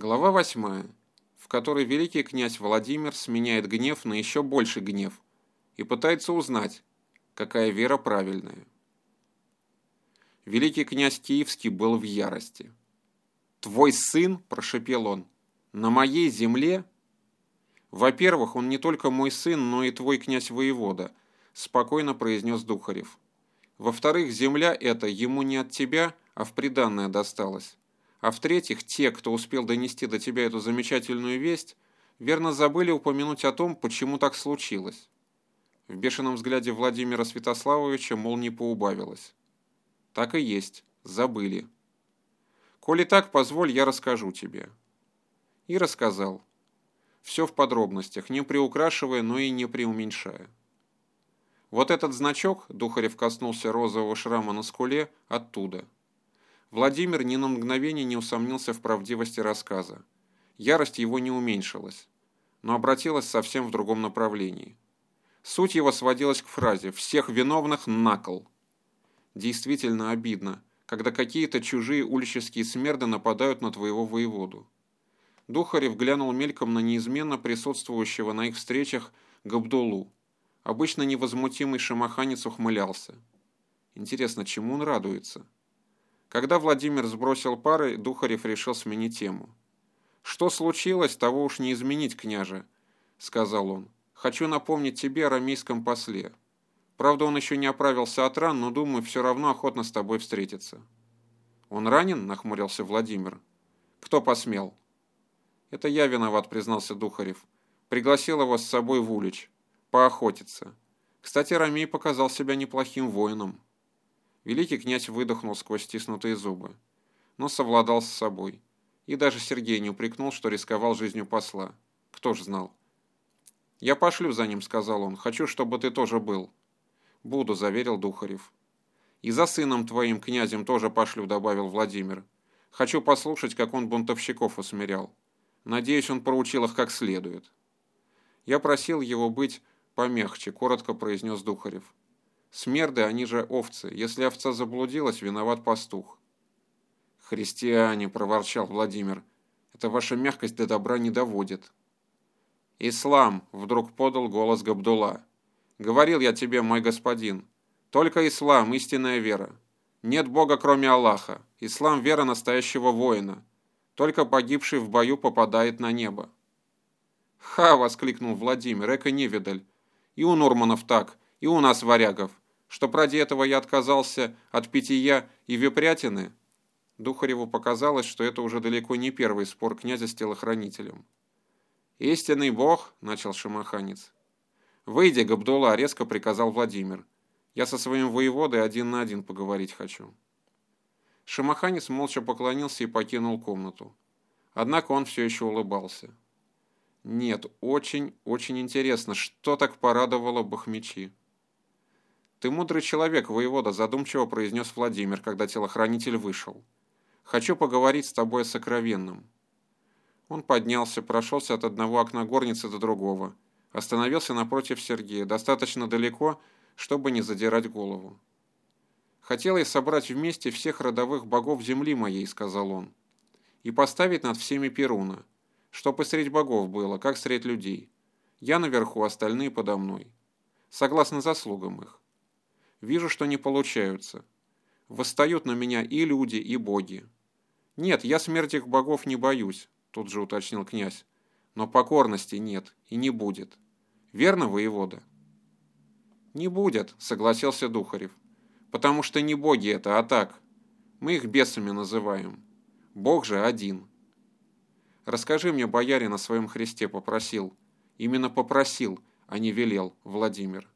Глава 8, в которой великий князь Владимир сменяет гнев на еще больший гнев и пытается узнать, какая вера правильная. Великий князь Киевский был в ярости. «Твой сын», – прошепел он, – «на моей земле?» «Во-первых, он не только мой сын, но и твой князь-воевода», – спокойно произнес Духарев. «Во-вторых, земля эта ему не от тебя, а в приданное досталась. А в-третьих, те, кто успел донести до тебя эту замечательную весть, верно забыли упомянуть о том, почему так случилось. В бешеном взгляде Владимира Святославовича мол не поубавилось. Так и есть, забыли. Коли так, позволь, я расскажу тебе. И рассказал. Все в подробностях, не приукрашивая, но и не преуменьшая. Вот этот значок, Духарев коснулся розового шрама на скуле, оттуда – Владимир ни на мгновение не усомнился в правдивости рассказа. Ярость его не уменьшилась, но обратилась совсем в другом направлении. Суть его сводилась к фразе «всех виновных на кол». Действительно обидно, когда какие-то чужие улические смерды нападают на твоего воеводу. Духарев глянул мельком на неизменно присутствующего на их встречах Габдулу. Обычно невозмутимый шамаханец ухмылялся. Интересно, чему он радуется? Когда Владимир сбросил пары, Духарев решил сменить тему. «Что случилось, того уж не изменить, княже», — сказал он. «Хочу напомнить тебе о рамейском после. Правда, он еще не оправился от ран, но, думаю, все равно охотно с тобой встретиться». «Он ранен?» — нахмурился Владимир. «Кто посмел?» «Это я виноват», — признался Духарев. «Пригласил его с собой в Улич. Поохотиться. Кстати, Рамей показал себя неплохим воином». Великий князь выдохнул сквозь стиснутые зубы, но совладал с собой. И даже Сергей не упрекнул, что рисковал жизнью посла. Кто ж знал? «Я пошлю за ним», — сказал он. «Хочу, чтобы ты тоже был». «Буду», — заверил Духарев. «И за сыном твоим, князем, тоже пошлю», — добавил Владимир. «Хочу послушать, как он бунтовщиков усмирял. Надеюсь, он проучил их как следует». «Я просил его быть помягче», — коротко произнес Духарев. Смерды, они же овцы. Если овца заблудилась, виноват пастух. «Христиане», — проворчал Владимир, — «это ваша мягкость до добра не доводит». «Ислам», — вдруг подал голос Габдулла. «Говорил я тебе, мой господин, только ислам — истинная вера. Нет Бога, кроме Аллаха. Ислам — вера настоящего воина. Только погибший в бою попадает на небо». «Ха!» — воскликнул Владимир, эко невидаль. «И у Нурманов так, и у нас варягов. Что ради этого я отказался от питья и вепрятины, Духареву показалось, что это уже далеко не первый спор князя с телохранителем. «Истинный бог», — начал шамаханец. «Выйди, Габдулла», — резко приказал Владимир. «Я со своим воеводой один на один поговорить хочу». Шамаханец молча поклонился и покинул комнату. Однако он все еще улыбался. Нет, очень, очень интересно, что так порадовало Бахмечи. «Ты мудрый человек, воевода», – задумчиво произнес Владимир, когда телохранитель вышел. «Хочу поговорить с тобой о сокровенном». Он поднялся, прошелся от одного окна горницы до другого, остановился напротив Сергея, достаточно далеко, чтобы не задирать голову. «Хотел я собрать вместе всех родовых богов земли моей», – сказал он, – «и поставить над всеми Перуна, чтоб и средь богов было, как средь людей. Я наверху, остальные подо мной. Согласно заслугам их. Вижу, что не получаются. Восстают на меня и люди, и боги. Нет, я смерти их богов не боюсь, тут же уточнил князь. Но покорности нет и не будет. Верно, воевода? Не будет, согласился Духарев. Потому что не боги это, а так. Мы их бесами называем. Бог же один. Расскажи мне, боярин, о своем Христе попросил. Именно попросил, а не велел, Владимир.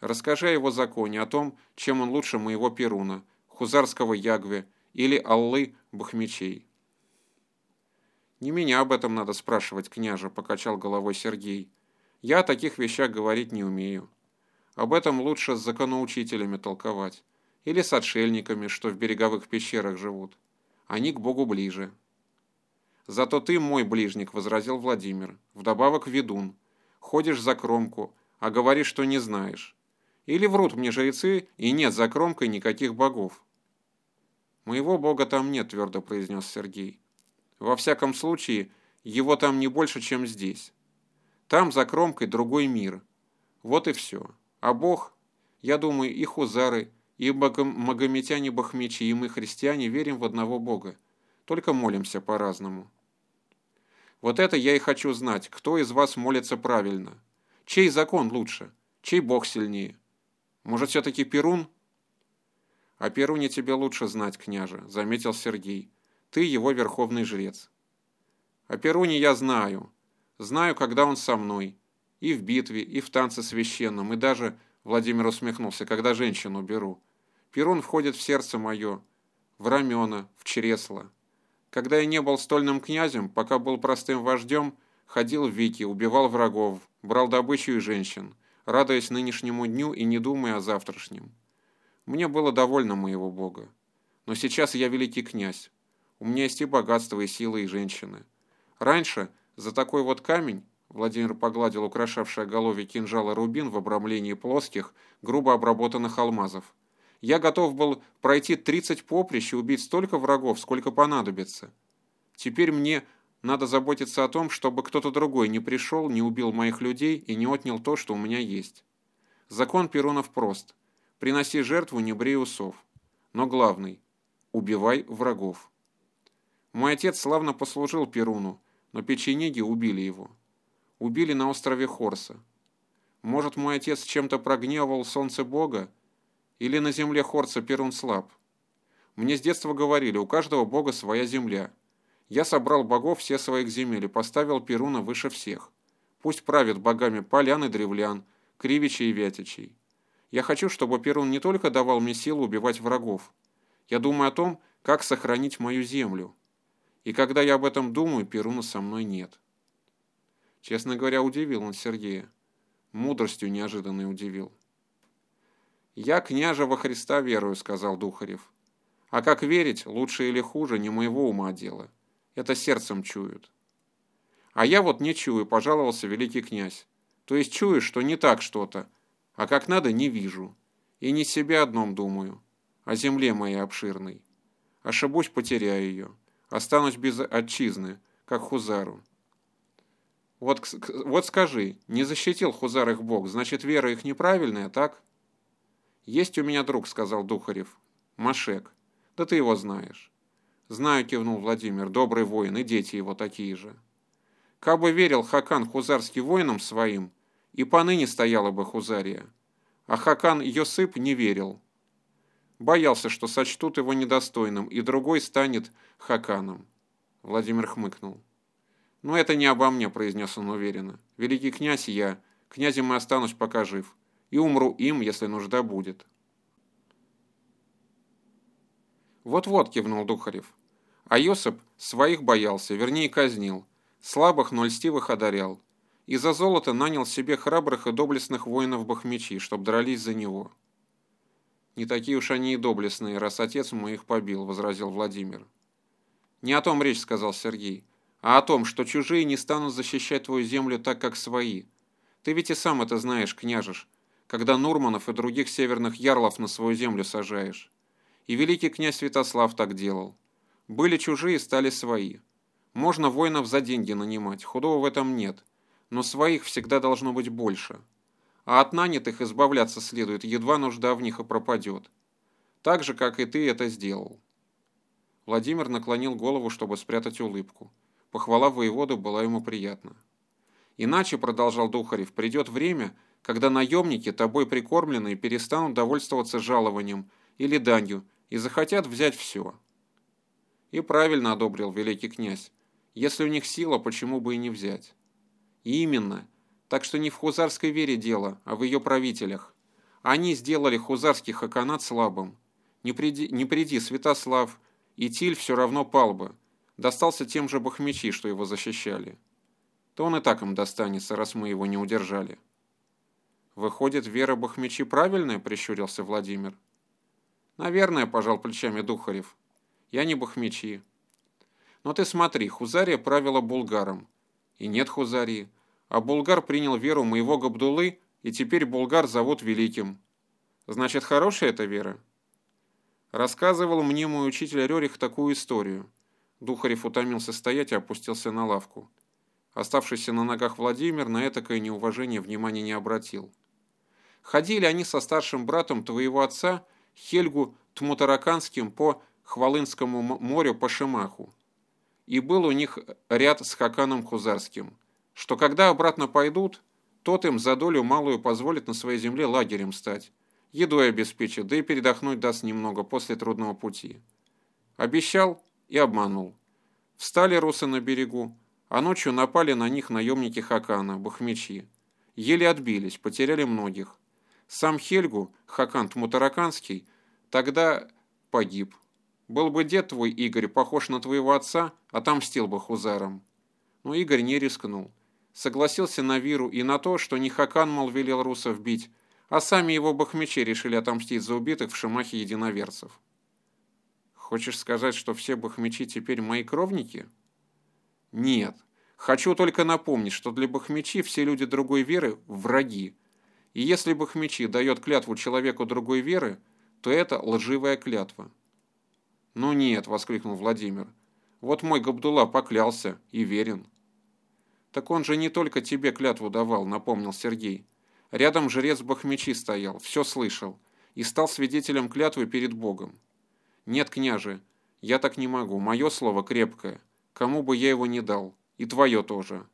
Расскажи о его законе, о том, чем он лучше моего Перуна, хузарского Ягве или Аллы Бахмечей. «Не меня об этом надо спрашивать, княже», — покачал головой Сергей. «Я о таких вещах говорить не умею. Об этом лучше с законоучителями толковать. Или с отшельниками, что в береговых пещерах живут. Они к Богу ближе». «Зато ты мой ближник», — возразил Владимир. «Вдобавок ведун. Ходишь за кромку, а говоришь, что не знаешь. Или врут мне жрецы, и нет за кромкой никаких богов?» «Моего бога там нет», — твердо произнес Сергей. Во всяком случае, его там не больше, чем здесь. Там за кромкой другой мир. Вот и все. А Бог, я думаю, и хузары, и магометяне-бахмечи, и мы, христиане, верим в одного Бога. Только молимся по-разному. Вот это я и хочу знать, кто из вас молится правильно. Чей закон лучше? Чей Бог сильнее? Может, все-таки Перун? О Перуне тебе лучше знать, княже, заметил Сергей. Ты его верховный жрец. О Перуне я знаю. Знаю, когда он со мной. И в битве, и в танце священном, и даже, Владимир усмехнулся, когда женщину беру. Перун входит в сердце мое, в рамена, в чресло. Когда я не был стольным князем, пока был простым вождем, ходил в Вики, убивал врагов, брал добычу и женщин, радуясь нынешнему дню и не думая о завтрашнем. Мне было довольно моего бога. Но сейчас я великий князь. У меня есть и богатство, и силы, и женщины. Раньше за такой вот камень Владимир погладил украшавший голове кинжала рубин в обрамлении плоских, грубо обработанных алмазов. Я готов был пройти 30 поприщ и убить столько врагов, сколько понадобится. Теперь мне надо заботиться о том, чтобы кто-то другой не пришел, не убил моих людей и не отнял то, что у меня есть. Закон Перунов прост. Приноси жертву, не брей усов. Но главный – убивай врагов. Мой отец славно послужил Перуну, но печенеги убили его. Убили на острове Хорса. Может, мой отец чем-то прогневал солнце Бога, или на земле Хорца Перун слаб? Мне с детства говорили, у каждого бога своя земля. Я собрал богов все своих земель и поставил Перуна выше всех. Пусть правит богами полян и древлян, кривичей и вятичей. Я хочу, чтобы Перун не только давал мне силу убивать врагов. Я думаю о том, как сохранить мою землю. И когда я об этом думаю, Перуна со мной нет. Честно говоря, удивил он Сергея. Мудростью неожиданно удивил. «Я княже во Христа верую», — сказал Духарев. «А как верить, лучше или хуже, не моего ума дело. Это сердцем чуют». «А я вот не чую», — пожаловался великий князь. «То есть чую, что не так что-то, а как надо не вижу. И не себе одном думаю, о земле моей обширной. Ошибусь, потеряю ее. Останусь без отчизны, как Хузару. Вот, вот скажи, не защитил Хузар их Бог, значит вера их неправильная, так?» «Есть у меня друг», — сказал Духарев. «Машек. Да ты его знаешь». «Знаю», — кивнул Владимир, — «добрый воин, и дети его такие же». Кабы верил Хакан хузарский воинам своим, и поныне стояла бы Хузария. А Хакан Йосип не верил. Боялся, что сочтут его недостойным, и другой станет Хаканом. Владимир хмыкнул. «Но это не обо мне», — произнес он уверенно. «Великий князь я, князем и останусь, пока жив и умру им, если нужда будет. Вот-вот, кивнул Духарев. А Йосип своих боялся, вернее казнил, слабых, но льстивых одарял. И за золото нанял себе храбрых и доблестных воинов-бахмечи, чтоб дрались за него. «Не такие уж они и доблестные, раз отец мой их побил», — возразил Владимир. «Не о том речь», — сказал Сергей, — «а о том, что чужие не станут защищать твою землю так, как свои. Ты ведь и сам это знаешь, княжеш, когда Нурманов и других северных ярлов на свою землю сажаешь. И великий князь Святослав так делал. Были чужие, стали свои. Можно воинов за деньги нанимать, худого в этом нет, но своих всегда должно быть больше. А от нанятых избавляться следует, едва нужда в них и пропадет. Так же, как и ты это сделал. Владимир наклонил голову, чтобы спрятать улыбку. Похвала воевода была ему приятна. Иначе, продолжал Духарев, придет время, когда наемники, тобой прикормленные, перестанут довольствоваться жалованием или данью и захотят взять все. И правильно одобрил великий князь. Если у них сила, почему бы и не взять? И именно. Так что не в хузарской вере дело, а в ее правителях. Они сделали хузарский хаканат слабым. Не приди, не приди Святослав, и Тиль все равно пал бы. Достался тем же бахмечи, что его защищали. То он и так им достанется, раз мы его не удержали. «Выходит, Вера Бахмечи правильная?» – прищурился Владимир. «Наверное», – пожал плечами Духарев. «Я не Бахмечи». «Но ты смотри, Хузария правила булгаром. И нет Хузарии. А булгар принял веру моего Габдулы, и теперь булгар зовут Великим. Значит, хорошая эта вера?» Рассказывал мне мой учитель Рерих такую историю. Духарев утомился стоять и опустился на лавку. Оставшийся на ногах Владимир на этакое неуважение внимания не обратил. Ходили они со старшим братом твоего отца, Хельгу Тмутараканским, по Хвалынскому морю по Шимаху. И был у них ряд с Хаканом Хузарским, что когда обратно пойдут, тот им за долю малую позволит на своей земле лагерем стать, едой обеспечит, да и передохнуть даст немного после трудного пути. Обещал и обманул. Встали русы на берегу, а ночью напали на них наемники Хакана, бахмечи. Еле отбились, потеряли многих. Сам Хельгу, Хакан Тмутараканский, тогда погиб. Был бы дед твой, Игорь, похож на твоего отца, отомстил бы хузарам. Но Игорь не рискнул. Согласился на виру и на то, что не Хакан, мол, велел русов бить, а сами его бахмечи решили отомстить за убитых в Шамахе единоверцев. Хочешь сказать, что все бахмечи теперь мои кровники? Нет. Хочу только напомнить, что для бахмечи все люди другой веры – враги. И если бахмечи дает клятву человеку другой веры, то это лживая клятва. «Ну нет», – воскликнул Владимир. «Вот мой Габдулла поклялся и верен». «Так он же не только тебе клятву давал», – напомнил Сергей. Рядом жрец Бахмечи стоял, все слышал, и стал свидетелем клятвы перед Богом. «Нет, княже, я так не могу, мое слово крепкое, кому бы я его не дал, и твое тоже».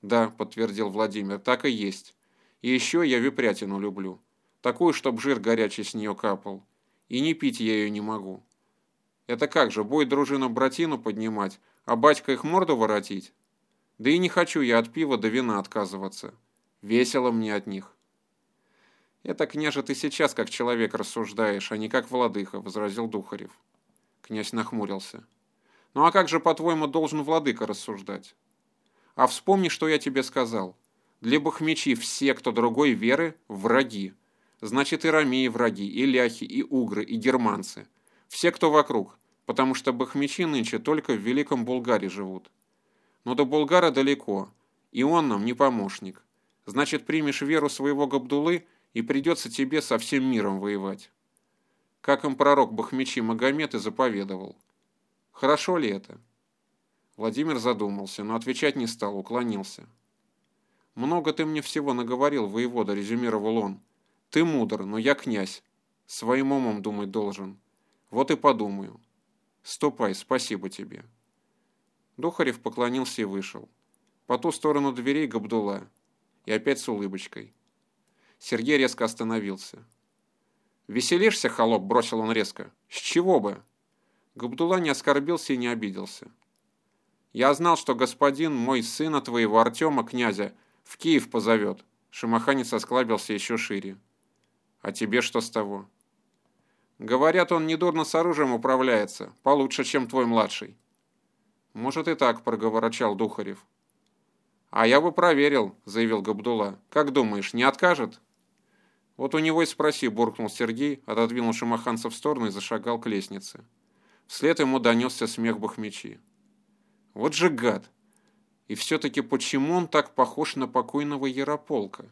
«Да», – подтвердил Владимир, – «так и есть. И еще я випрятину люблю, такую, чтоб жир горячий с нее капал, и не пить я ее не могу». «Это как же, бой дружину братину поднимать, а батька их морду воротить?» «Да и не хочу я от пива до вина отказываться». Весело мне от них. «Это, княже, ты сейчас как человек рассуждаешь, а не как владыка», — возразил Духарев. Князь нахмурился. «Ну а как же, по-твоему, должен владыка рассуждать? А вспомни, что я тебе сказал. Для бахмечи все, кто другой веры, враги. Значит, и ромеи враги, и ляхи, и угры, и германцы. Все, кто вокруг, потому что бахмечи нынче только в Великом Булгаре живут. Но до Булгара далеко, и он нам не помощник. Значит, примешь веру своего Габдулы, и придется тебе со всем миром воевать. Как им пророк Бахмечи Магомед и заповедовал. Хорошо ли это? Владимир задумался, но отвечать не стал, уклонился. «Много ты мне всего наговорил, воевода», — резюмировал он. «Ты мудр, но я князь. Своим умом думать должен. Вот и подумаю. Ступай, спасибо тебе». Духарев поклонился и вышел. По ту сторону дверей Габдулла и опять с улыбочкой. Сергей резко остановился. «Веселишься, холоп?» – бросил он резко. «С чего бы?» Габдулла не оскорбился и не обиделся. «Я знал, что господин, мой сына твоего, Артема, князя, в Киев позовет». Шимаханец осклабился еще шире. «А тебе что с того?» «Говорят, он недурно с оружием управляется, получше, чем твой младший». «Может и так», – проговорочал Духарев. «А я бы проверил», – заявил Габдулла. «Как думаешь, не откажет?» «Вот у него и спроси», – буркнул Сергей, отодвинул шамаханца в сторону и зашагал к лестнице. Вслед ему донесся смех Бахмечи. «Вот же гад! И все-таки почему он так похож на покойного Ярополка?»